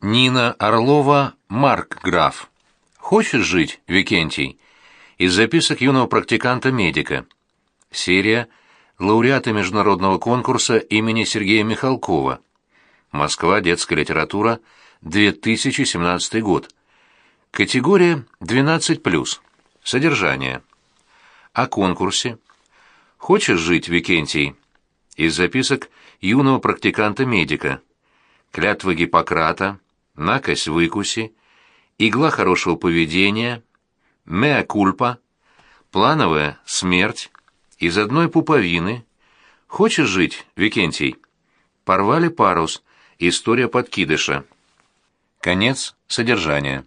Нина Орлова, Марк Граф. Хочешь жить, Викентий? Из записок юного практиканта-медика. Серия лауреаты международного конкурса имени Сергея Михалкова. Москва, детская литература, 2017 год. Категория 12+. Содержание. О конкурсе. Хочешь жить, Викентий? Из записок юного практиканта-медика. Клятва Гиппократа, накось выкуси, игла хорошего поведения, меа кульпа, плановая смерть, из одной пуповины. Хочешь жить, Викентий? Порвали парус, история подкидыша. Конец содержания.